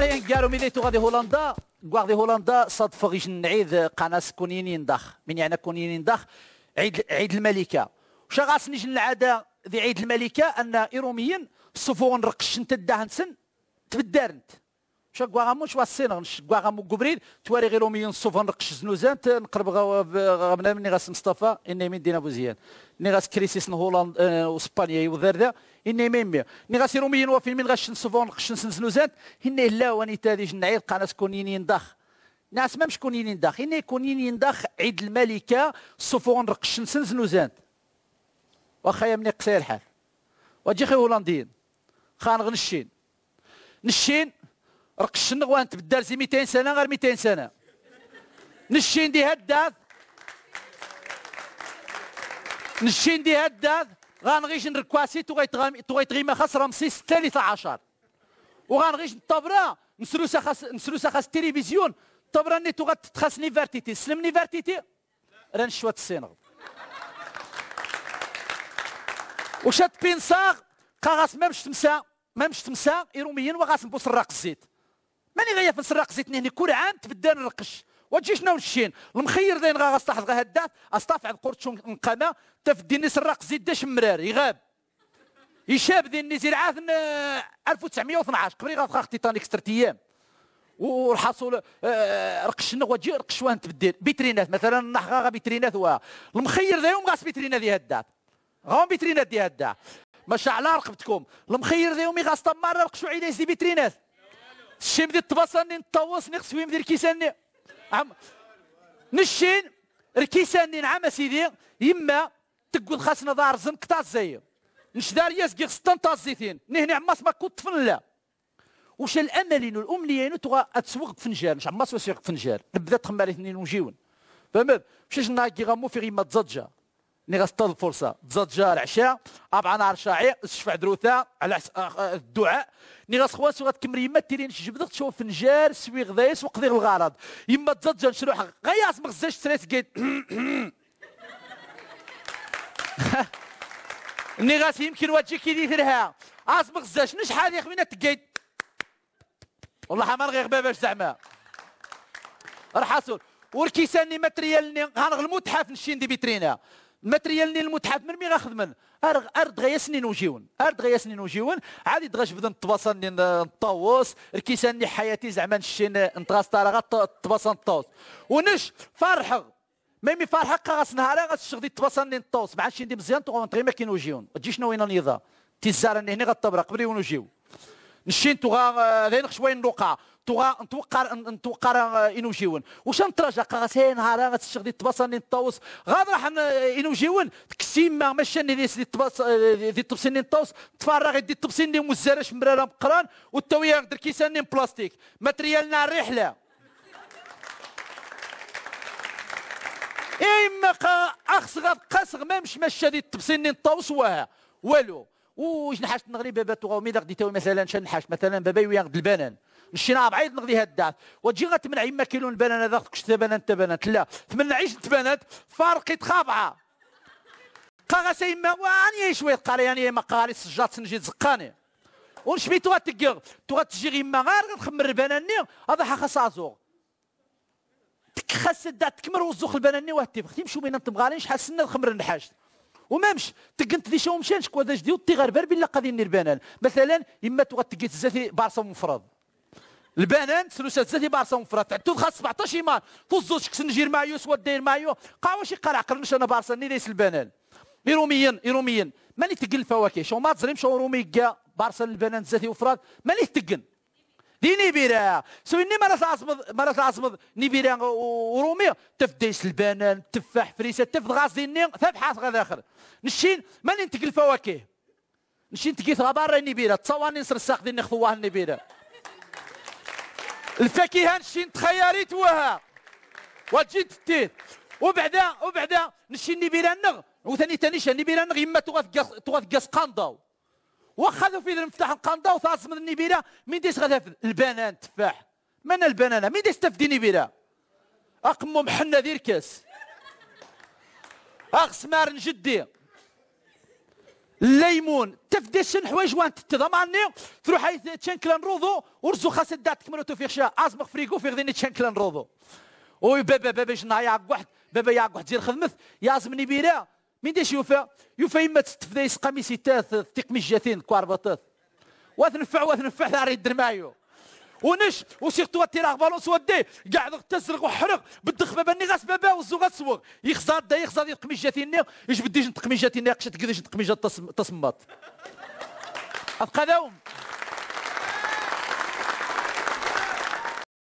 اماريان قالوا ميديتو غادي هولندا. غادي هولندا صادف غيش نعيد قناة كونينين داخ من يعني كونينين داخ عيد عيد الملكة. وش غاسنيش العادة ذي عيد الملكة أن إيروميين صفون رقش انت الدهنسن تبدارنت شا غامو شوا السين شكوا غامو قبريد تواري غير مين صوفا نقش زنوزان نقرب غابنا مني غاس مصطفى إني من دينا بوزيان. اني غاس كريسيس هولندا آه، وإسبانيا وذردا إني ميمي اني غاس يروميين وفي من غاش نصوفا نقش زنوزان اني لا واني تادي جنعيد قناة كونينين داخ ناس ما مش كونينين داخ اني كونينين داخ عيد الملكة صوفون رقش زنوزان. واخا يا مني قصير الحال. واجي خي هولنديين خان غنشين نشين رقش النغوان تبدل زي 200 سنة غير 200 سنة. نشين دي هداد نشين دي هداد غنغيش نركواسي تغيتغيما خاص رمسيس الثالث عشر. وغنغيش الطبرة نسروسا خاص نسروسا خاص التلفزيون الطبرة ني تغات تخاص نيفرتيتي. سلم نيفرتيتي؟ راه نشوات السينغ وشات بينصاغ. قاغاس مامش تمسا مامش تمسا إيروميين وغاس نبوس الراق الزيت. ماني غيا في نسرق زيتني هني كل عام تبدا نرقش. وتجي شنو الشين المخير داين غا غاستحض غا هداف استافع القرطشون نقامه تفديني سرق زيت داش مرار يغاب. يشاب ذي زرعات 1912 قبل غا تيتانيك سترت أيام. والحصول آه، رقشنا وجي رقش وان تبدل بيترينات مثلا نحغا غا بيترينات وا المخير ذا يوم غاس بيترينات ذي هداف. غا بيترينات دي هداف ماشي على رقبتكم. المخير ذا يوم غاس تمار رقشوا عينيس دي بيترينات. الطباساني نطوس نقص فيهم ديال الكيساني عم نشين الكيساني نعم سيدي يما تقول خاصنا دار زن قطع الزاير نشدار ياسقي ستان الزيتين نهني عماس ما كنت لا وش الاملين والامنيين تغا تسوق فنجان مش عماس وسيق فنجان نبدا تخمر اثنين وجيون فهمت مشيش ناقي غامو في غيما تزجا ني غاستاد الفرصه تزجا العشاء ابعا نهار شاعي. شفع دروثا على الدعاء. ني غاس خوان سو غتكمل يما تيرين جبدك تشوف فنجار سوي غذايس وقضي الغرض. يما تزجا نشروح غياس مغزاش تريت قيت ني غاس يمكن واجي كي ديرها عاس مغزاش نشحال يا خوينا تقيت والله ما نغير باباش زعما. رحاسول وركيساني ماتريال هانغ المتحف نشين دي بيترينا. الماتريال ني المتحف من مي غاخدمن ارد غيا سنين وجيون ارد غيا سنين وجيون عادي دغاش بدا نتواصل نطوس ركيساني حياتي زعما نشين نتغاس طارغا تواصل نطوس ونش فرحق ميمي فرحق غاس نهار غاس شغدي تواصل نطوس مع شي ندي مزيان تغون ما كاين وجيون تجي شنو وين نيضا تيزار هنا غطبرق قبل ونجيو نشين تغا ذين شوية نوقع؟ توغا نتوقع نتوقع إنوجيون. واش نتراجع قاسين نهار غتشغل دي تبصني نطوس. غادي راح إنوجيون تكسيما ماشي دي دي تبص دي تبصني نطوس. تفرغ دي تبصني مزارش مرارة مقران. والتويا در كيساني بلاستيك. ماتريالنا الرحله إما أخص قاصغ ما مش ماشي دي تبصني نطوس واه. والو. وش نحاش نغري بابا تو ميدا غدي تو مثلا شن نحاش؟ مثلا بابا وياخد البنان. نشينا بعيد نغدي هدات وتجي غتمنع يما كيلو البنان هذا كشت بنات بنات لا تمنع عيش بنات فرق يتخابعه قا يما واني شوية يعني ما قاري سجات نجي زقاني. ونشبي تو تقير تو تجي يما غير تخمر البناني هذا حا خاص ازوغ خاص تكمر وزوخ البناني وهتي تمشوا بين تبغالينش حاسنا الخمر النحاش. ومامش تقنت دي شو مشانش داش ديو تيغار بربي لا قادين البنان. مثلا يما تو تقيت زاتي بارصه مفرض البنان سلوسات زاتي بارصه مفرط تعتو خاص 17 إيمان. توزوش كسن نجير مايو سوا داير مايو. قاوا شي قرع قرنش أنا بارصه ني ليس البنان. ايروميا ايروميا ماني تقل الفواكه؟ شو ما تزريم شو رومي كا بارصه البنان زاتي وفراد. ماني تقن؟ دي نيبيرا سويني مرات عاصمد مرات عاصمد نيبيرا ورومي. البنان التفاح فريسة تفد غاز ديني ثبحات غدا اخر نشين ماني نتقل الفواكه نشين تقيت غبار نيبيرا تصواني نصر الساق ديني خطواه النيبيرا الفاكهه نشي نتخيري توها. وتجي تتيت. وبعدا وبعدا نشي نبيرا نغ. وثاني ثاني شا نبيرا نغ يما تغاث قاس قنداو وخذوا في المفتاح القنداو ثاص من النبيرا مين ديس غادا البنان تفاح؟ من البنانة؟ مين ديس تفدي نبيرا اقمو محنا ذير كاس. اغسمار نجدي. الليمون تفديشن حوايج وان تتذا معني تروح حيث تشنكلان روضو ورزو خاص دات كمرتو في خشا ازبق فريقو في غديني تشنكلان روضو وي بابا بابا يا واحد بابا يا واحد دير خدمت. يا زمني مين ديش يوفا يوفا يما تستفديس قميصي تاث تقمي جاتين كواربطات وثنفع وثنفع ثاري الدرمايو ونش وسيرتو تيراغ بالونس ودي. قاعد تسرق وحرق. بالدخ بابا ني غاس بابا وزو غاسوغ يخزاد دا يخزاد يتقمي جاتيني إيش بديش نتقمي جاتيني قشت كذا نتقمي جات تصمات أبقى داوم